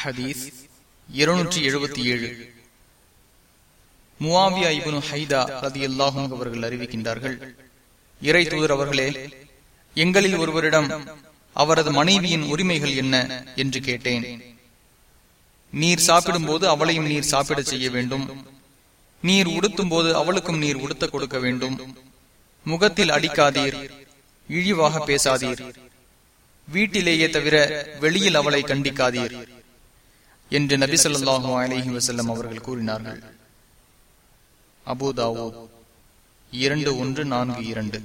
ஹதீஸ் இருநூற்றி எழுபத்தி ஏழு. முவாவியா இபனு ஹைதா ரதி அல்லாஹும் அவர்கள் அறிவிக்கின்றார்கள் இறை தூதர் அவர்களே எங்களில் ஒருவரிடம் அவரது மனைவியின் உரிமைகள் என்ன என்று கேட்டேன். நீர் சாப்பிடும் போது அவளையும் நீர் சாப்பிட செய்ய வேண்டும். நீர் உடுத்தும் போது அவளுக்கும் நீர் உடுத்த கொடுக்க வேண்டும். முகத்தில் அடிக்காதீர் இழிவாக பேசாதீர். வீட்டிலேயே தவிர வெளியில் அவளை கண்டிக்காதீர். என்று நபிசல்லாஹு அலஹி வசல்லம் அவர்கள் கூறினார்கள். அபுதாவோ இரண்டு ஒன்று நான்கு இரண்டு.